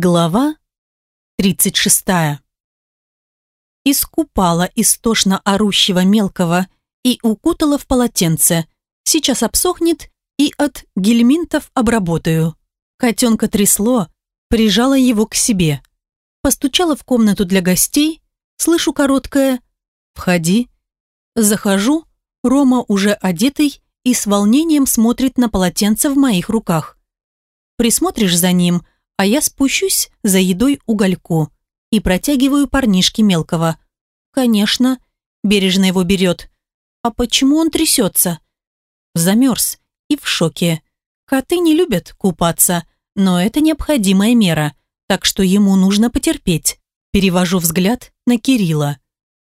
Глава 36. Искупала истошно орущего мелкого и укутала в полотенце. Сейчас обсохнет и от гельминтов обработаю. Котенка трясло, прижала его к себе. Постучала в комнату для гостей, слышу короткое «Входи». Захожу, Рома уже одетый и с волнением смотрит на полотенце в моих руках. Присмотришь за ним – а я спущусь за едой угольку и протягиваю парнишке мелкого. Конечно, бережно его берет. А почему он трясется? Замерз и в шоке. Коты не любят купаться, но это необходимая мера, так что ему нужно потерпеть. Перевожу взгляд на Кирилла.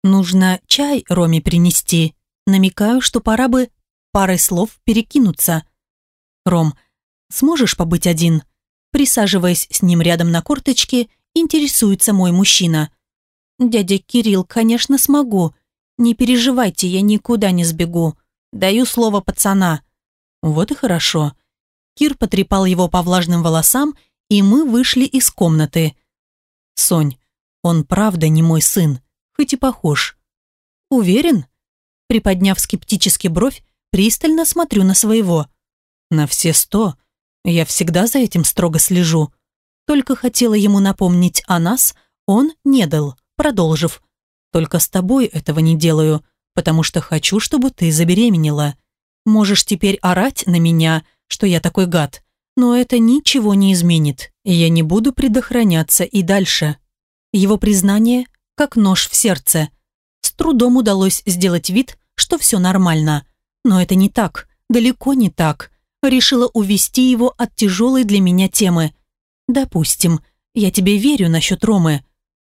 Нужно чай Роме принести. Намекаю, что пора бы парой слов перекинуться. «Ром, сможешь побыть один?» Присаживаясь с ним рядом на корточке, интересуется мой мужчина. «Дядя Кирилл, конечно, смогу. Не переживайте, я никуда не сбегу. Даю слово пацана». «Вот и хорошо». Кир потрепал его по влажным волосам, и мы вышли из комнаты. «Сонь, он правда не мой сын, хоть и похож». «Уверен?» Приподняв скептически бровь, пристально смотрю на своего. «На все сто», я всегда за этим строго слежу. Только хотела ему напомнить о нас, он не дал, продолжив. Только с тобой этого не делаю, потому что хочу, чтобы ты забеременела. Можешь теперь орать на меня, что я такой гад, но это ничего не изменит, и я не буду предохраняться и дальше. Его признание как нож в сердце. С трудом удалось сделать вид, что все нормально. Но это не так, далеко не так решила увести его от тяжелой для меня темы. «Допустим, я тебе верю насчет Ромы».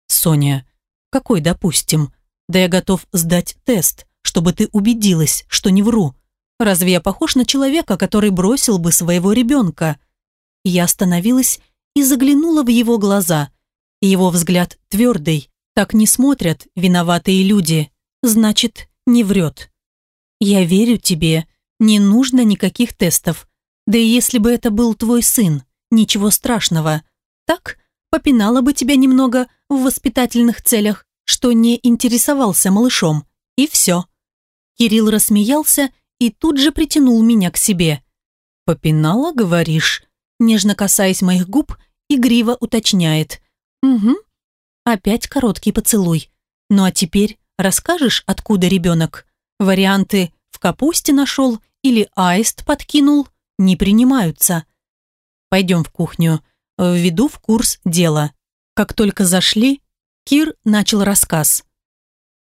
«Соня, какой допустим? Да я готов сдать тест, чтобы ты убедилась, что не вру. Разве я похож на человека, который бросил бы своего ребенка?» Я остановилась и заглянула в его глаза. Его взгляд твердый. Так не смотрят виноватые люди. Значит, не врет. «Я верю тебе», не нужно никаких тестов. Да и если бы это был твой сын, ничего страшного. Так, попинала бы тебя немного в воспитательных целях, что не интересовался малышом. И все. Кирилл рассмеялся и тут же притянул меня к себе. «Попинала, говоришь?» Нежно касаясь моих губ, игриво уточняет. «Угу». Опять короткий поцелуй. «Ну а теперь расскажешь, откуда ребенок?» Варианты «в капусте нашел» или аист подкинул, не принимаются. Пойдем в кухню, введу в курс дела. Как только зашли, Кир начал рассказ.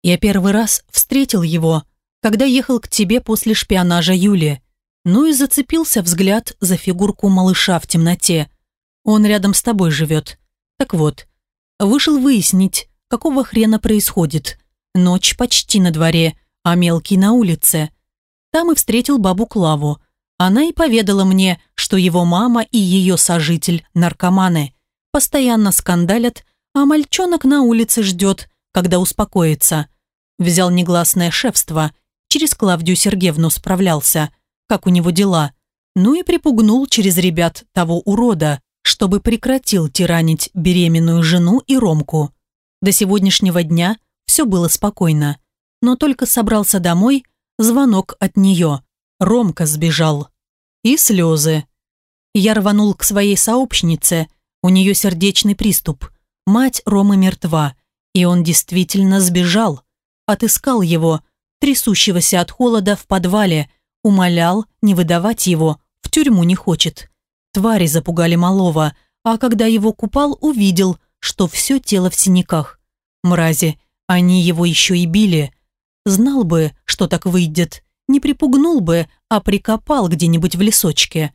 Я первый раз встретил его, когда ехал к тебе после шпионажа Юли. Ну и зацепился взгляд за фигурку малыша в темноте. Он рядом с тобой живет. Так вот, вышел выяснить, какого хрена происходит. Ночь почти на дворе, а мелкий на улице. Там и встретил бабу Клаву. Она и поведала мне, что его мама и ее сожитель – наркоманы. Постоянно скандалят, а мальчонок на улице ждет, когда успокоится. Взял негласное шефство, через Клавдию Сергеевну справлялся, как у него дела. Ну и припугнул через ребят того урода, чтобы прекратил тиранить беременную жену и Ромку. До сегодняшнего дня все было спокойно. Но только собрался домой – Звонок от нее. Ромка сбежал. И слезы. Я рванул к своей сообщнице. У нее сердечный приступ. Мать Ромы мертва. И он действительно сбежал. Отыскал его, трясущегося от холода в подвале. Умолял не выдавать его. В тюрьму не хочет. Твари запугали малого. А когда его купал, увидел, что все тело в синяках. Мрази, они его еще и били. Знал бы, что так выйдет, не припугнул бы, а прикопал где-нибудь в лесочке.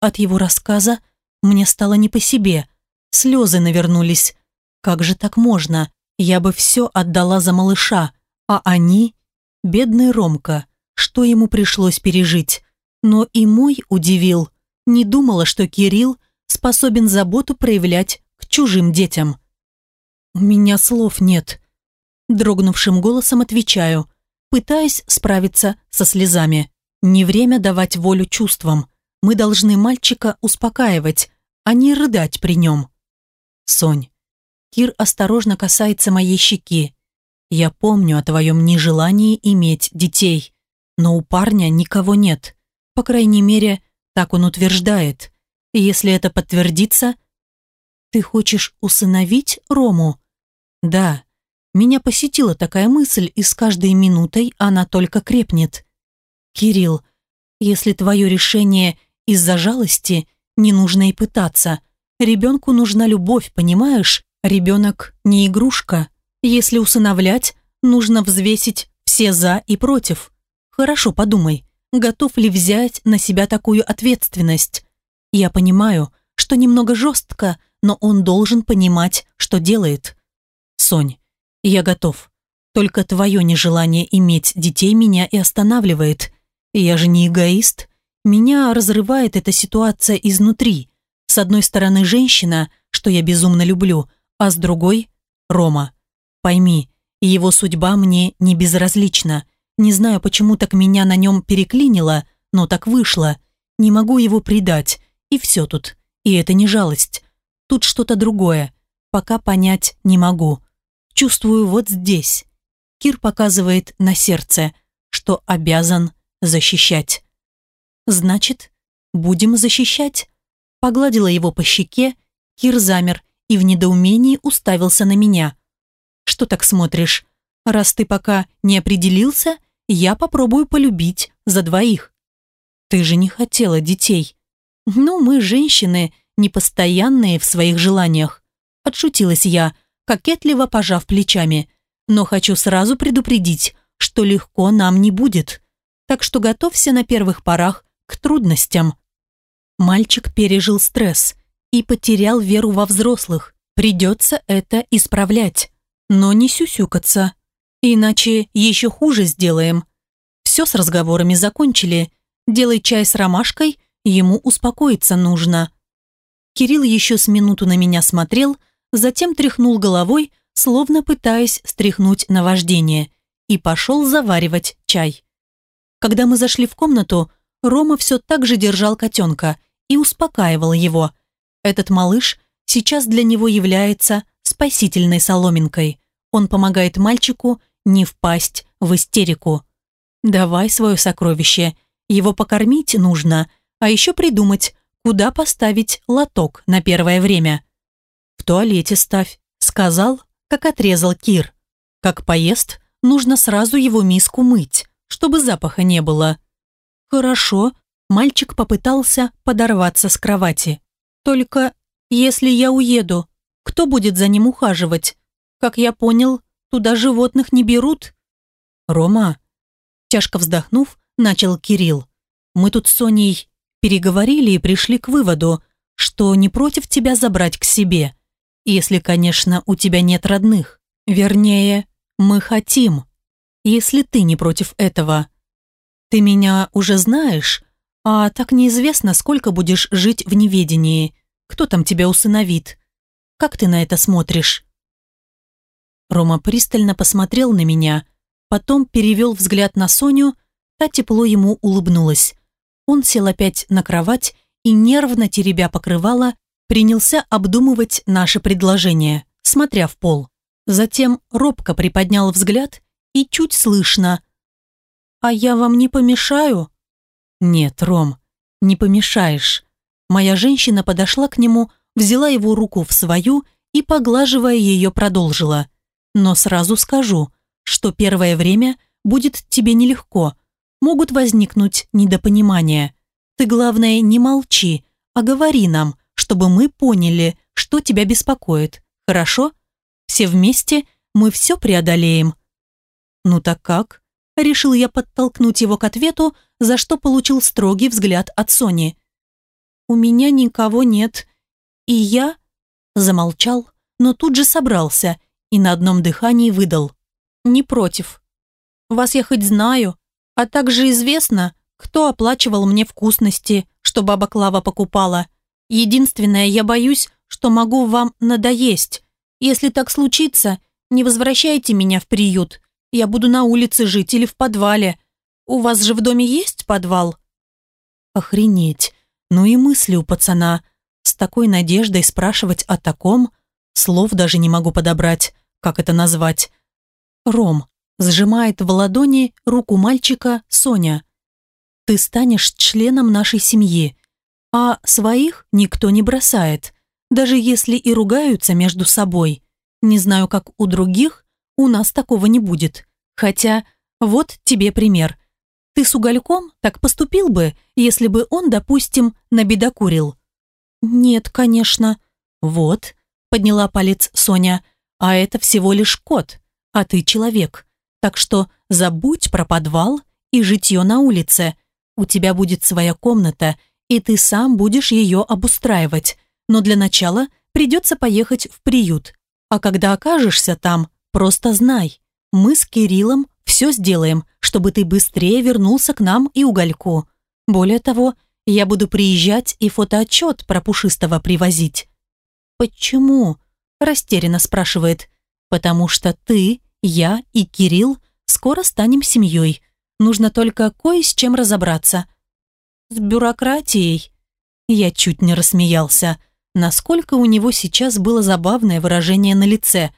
От его рассказа мне стало не по себе. Слезы навернулись. Как же так можно? Я бы все отдала за малыша. А они? Бедный Ромка. Что ему пришлось пережить? Но и мой удивил. Не думала, что Кирилл способен заботу проявлять к чужим детям. «У меня слов нет», Дрогнувшим голосом отвечаю, пытаясь справиться со слезами. Не время давать волю чувствам. Мы должны мальчика успокаивать, а не рыдать при нем. Сонь, Кир осторожно касается моей щеки. Я помню о твоем нежелании иметь детей, но у парня никого нет. По крайней мере, так он утверждает. И если это подтвердится... Ты хочешь усыновить Рому? Да. Меня посетила такая мысль, и с каждой минутой она только крепнет. Кирилл, если твое решение из-за жалости, не нужно и пытаться. Ребенку нужна любовь, понимаешь? Ребенок не игрушка. Если усыновлять, нужно взвесить все «за» и «против». Хорошо подумай, готов ли взять на себя такую ответственность. Я понимаю, что немного жестко, но он должен понимать, что делает. Сонь, я готов. Только твое нежелание иметь детей меня и останавливает. Я же не эгоист. Меня разрывает эта ситуация изнутри. С одной стороны женщина, что я безумно люблю, а с другой – Рома. Пойми, его судьба мне не безразлична. Не знаю, почему так меня на нем переклинило, но так вышло. Не могу его предать, и все тут. И это не жалость. Тут что-то другое. Пока понять не могу. Чувствую вот здесь. Кир показывает на сердце, что обязан защищать. Значит, будем защищать. Погладила его по щеке, Кир замер и в недоумении уставился на меня. «Что так смотришь? Раз ты пока не определился, я попробую полюбить за двоих». «Ты же не хотела детей». «Ну, мы, женщины, непостоянные в своих желаниях», отшутилась я, кокетливо пожав плечами. «Но хочу сразу предупредить, что легко нам не будет. Так что готовься на первых порах к трудностям». Мальчик пережил стресс и потерял веру во взрослых. Придется это исправлять, но не сюсюкаться. Иначе еще хуже сделаем. Все с разговорами закончили. Делай чай с ромашкой, ему успокоиться нужно. Кирилл еще с минуту на меня смотрел, затем тряхнул головой, словно пытаясь стряхнуть наваждение, и пошел заваривать чай. Когда мы зашли в комнату, Рома все так же держал котенка и успокаивал его. Этот малыш сейчас для него является спасительной соломинкой. Он помогает мальчику не впасть в истерику. Давай свое сокровище. Его покормить нужно, а еще придумать, куда поставить лоток на первое время. В туалете ставь, сказал, как отрезал Кир. Как поест, нужно сразу его миску мыть, чтобы запаха не было. Хорошо, Мальчик попытался подорваться с кровати. «Только если я уеду, кто будет за ним ухаживать? Как я понял, туда животных не берут?» «Рома», тяжко вздохнув, начал Кирилл. «Мы тут с Соней переговорили и пришли к выводу, что не против тебя забрать к себе, если, конечно, у тебя нет родных. Вернее, мы хотим, если ты не против этого. Ты меня уже знаешь, а так неизвестно, сколько будешь жить в неведении. Кто там тебя усыновит? Как ты на это смотришь?» Рома пристально посмотрел на меня, потом перевел взгляд на Соню, та тепло ему улыбнулась. Он сел опять на кровать и, нервно теребя покрывало, принялся обдумывать наше предложение, смотря в пол. Затем робко приподнял взгляд и чуть слышно. «А я вам не помешаю?» «Нет, Ром, не помешаешь». Моя женщина подошла к нему, взяла его руку в свою и, поглаживая ее, продолжила. «Но сразу скажу, что первое время будет тебе нелегко. Могут возникнуть недопонимания. Ты, главное, не молчи, а говори нам, чтобы мы поняли, что тебя беспокоит. Хорошо? Все вместе мы все преодолеем». «Ну так как?» Решил я подтолкнуть его к ответу, за что получил строгий взгляд от Сони. «У меня никого нет. И я...» Замолчал, но тут же собрался и на одном дыхании выдал. «Не против. Вас я хоть знаю, а также известно, кто оплачивал мне вкусности, что баба Клава покупала. Единственное, я боюсь, что могу вам надоесть. Если так случится, не возвращайте меня в приют. Я буду на улице жить или в подвале. У вас же в доме есть подвал?» Охренеть. Ну и мысли у пацана. С такой надеждой спрашивать о таком. Слов даже не могу подобрать, как это назвать. Ром сжимает в ладони руку мальчика Соня. Ты станешь членом нашей семьи, а своих никто не бросает, даже если и ругаются между собой. Не знаю, как у других, у нас такого не будет. Хотя, вот тебе пример. Ты с угольком так поступил бы, если бы он, допустим, набедокурил? Нет, конечно. Вот, подняла палец Соня, а это всего лишь кот, а ты человек. Так что забудь про подвал и житье на улице. У тебя будет своя комната, и ты сам будешь ее обустраивать. Но для начала придется поехать в приют. А когда окажешься там, просто знай, мы с Кириллом все сделаем, чтобы ты быстрее вернулся к нам и угольку. Более того, я буду приезжать и фотоотчет про Пушистого привозить». «Почему?» – растерянно спрашивает. «Потому что ты, я и Кирилл скоро станем семьей. Нужно только кое с чем разобраться». «С бюрократией?» Я чуть не рассмеялся. Насколько у него сейчас было забавное выражение на лице.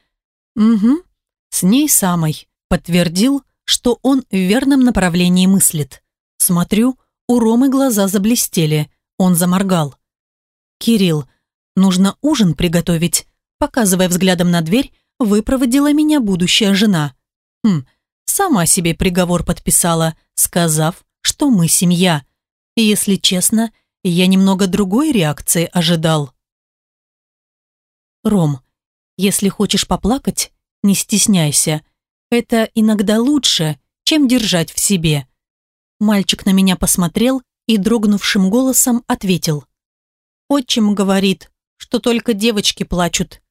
«Угу, с ней самой», – подтвердил, что он в верном направлении мыслит. Смотрю, у Ромы глаза заблестели, он заморгал. «Кирилл, нужно ужин приготовить», показывая взглядом на дверь, выпроводила меня будущая жена. Хм, сама себе приговор подписала, сказав, что мы семья. Если честно, я немного другой реакции ожидал. Ром, если хочешь поплакать, не стесняйся. Это иногда лучше, чем держать в себе. Мальчик на меня посмотрел и дрогнувшим голосом ответил. Отчим говорит, что только девочки плачут.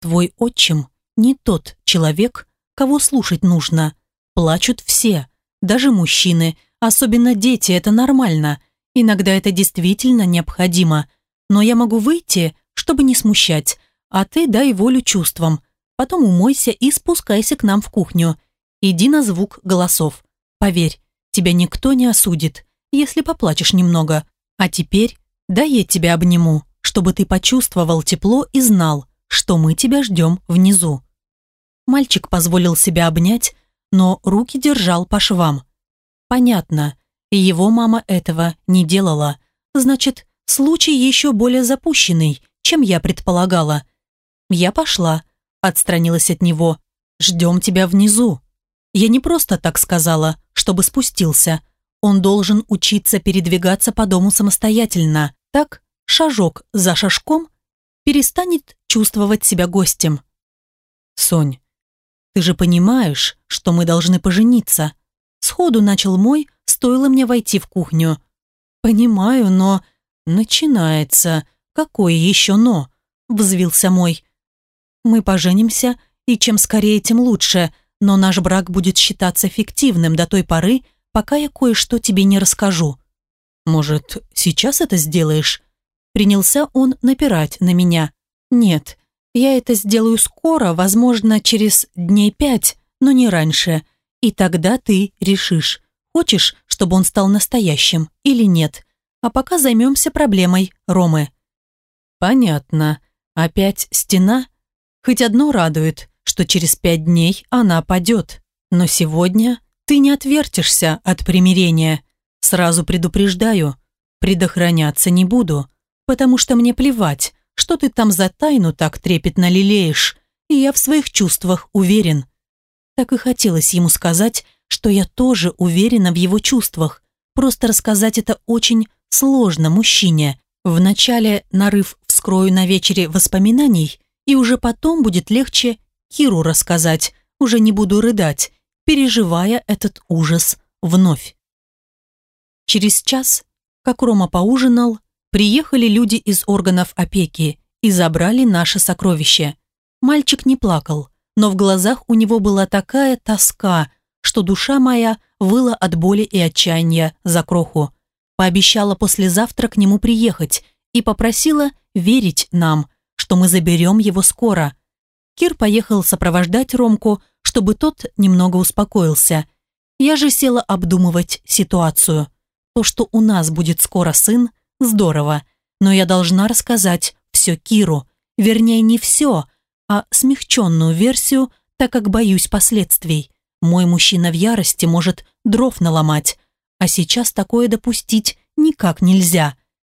Твой отчим не тот человек, кого слушать нужно. Плачут все, даже мужчины, особенно дети, это нормально. Иногда это действительно необходимо. Но я могу выйти, чтобы не смущать, а ты дай волю чувствам. Потом умойся и спускайся к нам в кухню. Иди на звук голосов. Поверь, тебя никто не осудит, если поплачешь немного. А теперь дай я тебя обниму, чтобы ты почувствовал тепло и знал, что мы тебя ждем внизу. Мальчик позволил себя обнять, но руки держал по швам. Понятно, его мама этого не делала. Значит, случай еще более запущенный, чем я предполагала. Я пошла, отстранилась от него. «Ждем тебя внизу». Я не просто так сказала, чтобы спустился. Он должен учиться передвигаться по дому самостоятельно. Так, шажок за шажком, перестанет чувствовать себя гостем. «Сонь, ты же понимаешь, что мы должны пожениться?» Сходу начал мой, стоило мне войти в кухню. «Понимаю, но...» «Начинается. Какое еще «но»?» Взвился мой. Мы поженимся, и чем скорее, тем лучше, но наш брак будет считаться фиктивным до той поры, пока я кое-что тебе не расскажу. Может, сейчас это сделаешь? Принялся он напирать на меня. Нет, я это сделаю скоро, возможно, через дней пять, но не раньше. И тогда ты решишь, хочешь, чтобы он стал настоящим или нет. А пока займемся проблемой Ромы. Понятно. Опять стена? Хоть одно радует, что через пять дней она падет. Но сегодня ты не отвертишься от примирения. Сразу предупреждаю, предохраняться не буду, потому что мне плевать, что ты там за тайну так трепетно лелеешь, и я в своих чувствах уверен. Так и хотелось ему сказать, что я тоже уверена в его чувствах. Просто рассказать это очень сложно мужчине. Вначале, нарыв вскрою на вечере воспоминаний, и уже потом будет легче Киру рассказать, уже не буду рыдать, переживая этот ужас вновь. Через час, как Рома поужинал, приехали люди из органов опеки и забрали наше сокровище. Мальчик не плакал, но в глазах у него была такая тоска, что душа моя выла от боли и отчаяния за кроху. Пообещала послезавтра к нему приехать и попросила верить нам, что мы заберем его скоро. Кир поехал сопровождать Ромку, чтобы тот немного успокоился. Я же села обдумывать ситуацию. То, что у нас будет скоро сын, здорово, но я должна рассказать все Киру. Вернее, не все, а смягченную версию, так как боюсь последствий. Мой мужчина в ярости может дров наломать, а сейчас такое допустить никак нельзя.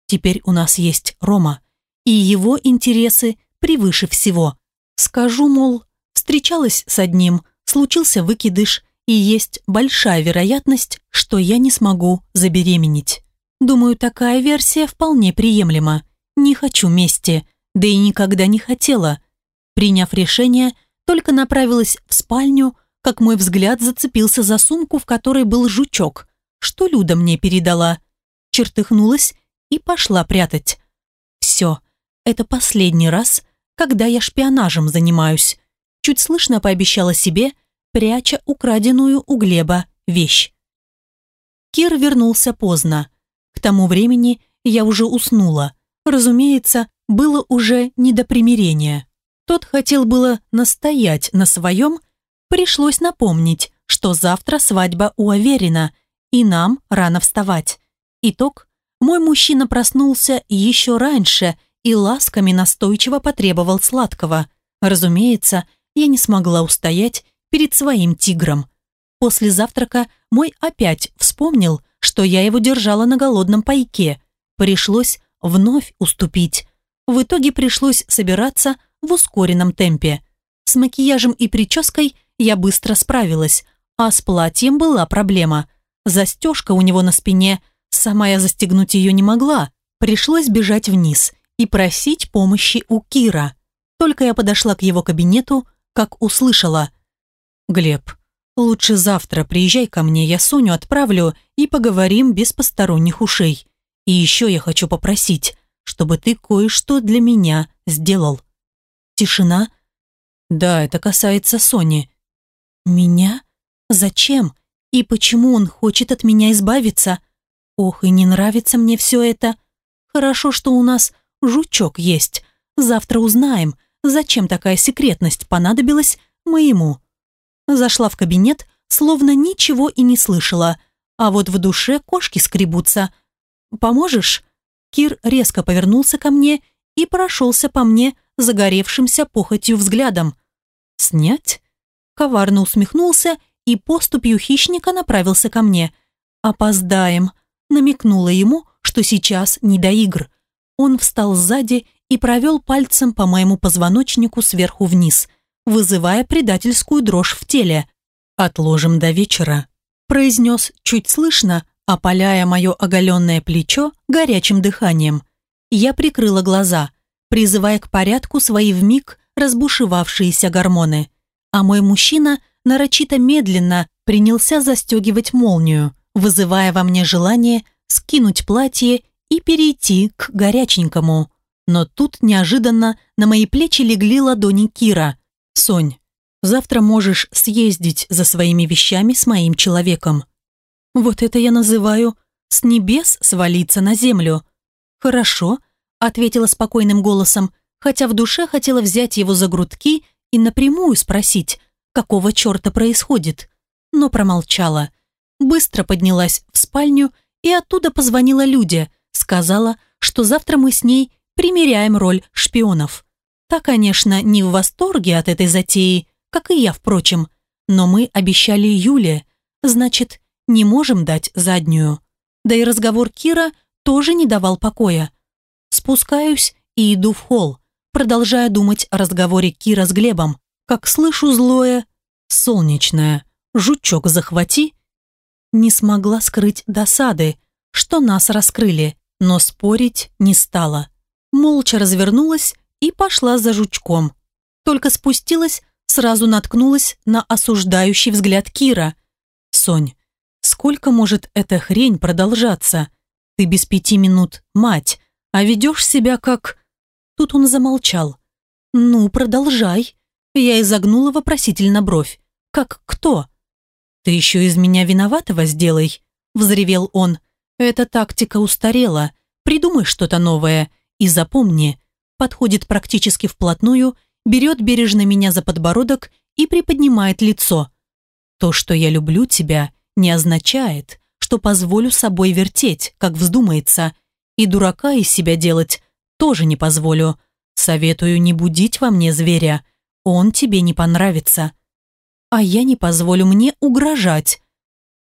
Теперь у нас есть Рома, и его интересы превыше всего. Скажу, мол, встречалась с одним, случился выкидыш, и есть большая вероятность, что я не смогу забеременеть. Думаю, такая версия вполне приемлема. Не хочу мести, да и никогда не хотела. Приняв решение, только направилась в спальню, как мой взгляд зацепился за сумку, в которой был жучок, что Люда мне передала. Чертыхнулась и пошла прятать. Все, это последний раз, когда я шпионажем занимаюсь. Чуть слышно пообещала себе, пряча украденную у Глеба вещь. Кир вернулся поздно. К тому времени я уже уснула. Разумеется, было уже не до примирения. Тот хотел было настоять на своем, пришлось напомнить, что завтра свадьба у Аверина, и нам рано вставать. Итог – мой мужчина проснулся еще раньше и ласками настойчиво потребовал сладкого. Разумеется, я не смогла устоять перед своим тигром. После завтрака мой опять вспомнил, что я его держала на голодном пайке. Пришлось вновь уступить. В итоге пришлось собираться в ускоренном темпе. С макияжем и прической я быстро справилась, а с платьем была проблема. Застежка у него на спине, сама я застегнуть ее не могла. Пришлось бежать вниз и просить помощи у Кира. Только я подошла к его кабинету, как услышала. «Глеб, лучше завтра приезжай ко мне, я Соню отправлю и поговорим без посторонних ушей. И еще я хочу попросить, чтобы ты кое-что для меня сделал». Тишина. «Да, это касается Сони». «Меня? Зачем? И почему он хочет от меня избавиться? Ох, и не нравится мне все это. Хорошо, что у нас жучок есть. Завтра узнаем, зачем такая секретность понадобилась моему». Зашла в кабинет, словно ничего и не слышала, а вот в душе кошки скребутся. «Поможешь?» Кир резко повернулся ко мне и прошелся по мне загоревшимся похотью взглядом. «Снять?» Коварно усмехнулся и поступью хищника направился ко мне. «Опоздаем», намекнула ему, что сейчас не до игр. Он встал сзади и провел пальцем по моему позвоночнику сверху вниз, вызывая предательскую дрожь в теле. «Отложим до вечера», произнес чуть слышно, опаляя мое оголенное плечо горячим дыханием. Я прикрыла глаза, призывая к порядку свои вмиг разбушевавшиеся гормоны. А мой мужчина нарочито медленно принялся застегивать молнию, вызывая во мне желание скинуть платье и перейти к горяченькому. Но тут неожиданно на мои плечи легли ладони Кира. «Сонь, завтра можешь съездить за своими вещами с моим человеком. Вот это я называю «с небес свалиться на землю». «Хорошо», — ответила спокойным голосом, хотя в душе хотела взять его за грудки и напрямую спросить, какого черта происходит, но промолчала. Быстро поднялась в спальню и оттуда позвонила Люде, сказала, что завтра мы с ней примеряем роль шпионов. Та, конечно, не в восторге от этой затеи, как и я, впрочем, но мы обещали Юле, значит, не можем дать заднюю. Да и разговор Кира тоже не давал покоя. Спускаюсь и иду в холл, продолжая думать о разговоре Кира с Глебом, как слышу злое «солнечное, жучок захвати». Не смогла скрыть досады, что нас раскрыли, но спорить не стала. Молча развернулась и пошла за жучком. Только спустилась, сразу наткнулась на осуждающий взгляд Кира. «Сонь, Сколько может эта хрень продолжаться? Ты без пяти минут мать, а ведешь себя как...» Тут он замолчал. «Ну, продолжай». Я изогнула вопросительно бровь. «Как кто?» «Ты еще из меня виноватого сделай», — взревел он. «Эта тактика устарела. Придумай что-то новое. И запомни». Подходит практически вплотную, берет бережно меня за подбородок и приподнимает лицо. «То, что я люблю тебя, не означает, что позволю собой вертеть, как вздумается, и дурака из себя делать тоже не позволю. Советую не будить во мне зверя, Он тебе не понравится. А я не позволю мне угрожать.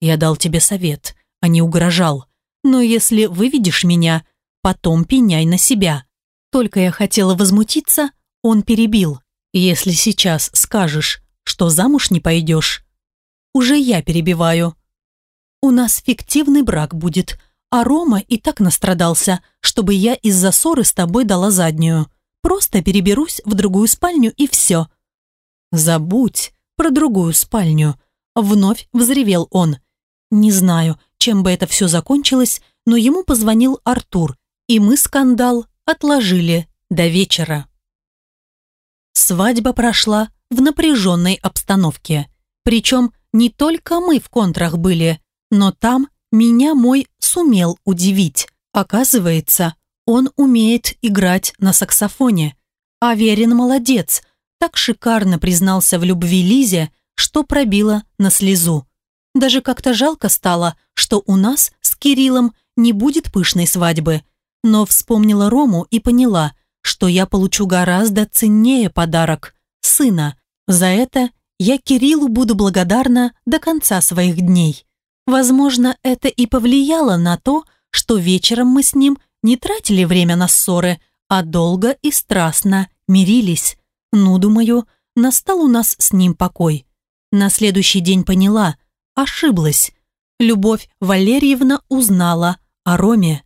Я дал тебе совет, а не угрожал. Но если выведешь меня, потом пеняй на себя. Только я хотела возмутиться, он перебил. Если сейчас скажешь, что замуж не пойдешь, уже я перебиваю. У нас фиктивный брак будет, а Рома и так настрадался, чтобы я из-за ссоры с тобой дала заднюю. Просто переберусь в другую спальню и все. Забудь про другую спальню. Вновь взревел он. Не знаю, чем бы это все закончилось, но ему позвонил Артур, и мы скандал отложили до вечера. Свадьба прошла в напряженной обстановке. Причем не только мы в контрах были, но там меня мой сумел удивить. Оказывается, он умеет играть на саксофоне. А Верин молодец, так шикарно признался в любви Лизе, что пробило на слезу. Даже как-то жалко стало, что у нас с Кириллом не будет пышной свадьбы. Но вспомнила Рому и поняла, что я получу гораздо ценнее подарок – сына. За это я Кириллу буду благодарна до конца своих дней. Возможно, это и повлияло на то, что вечером мы с ним не тратили время на ссоры, а долго и страстно мирились. Ну, думаю, настал у нас с ним покой. На следующий день поняла, ошиблась. Любовь Валерьевна узнала о Роме.